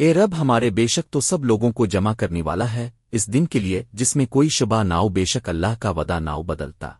اے رب، ہمارے بے شک تو سب لوگوں کو جمع کرنے والا ہے، اس دن کے لیے جس میں کوئی شبہ ناؤ، بے شک اللہ کا ودا ناؤ بدلتا۔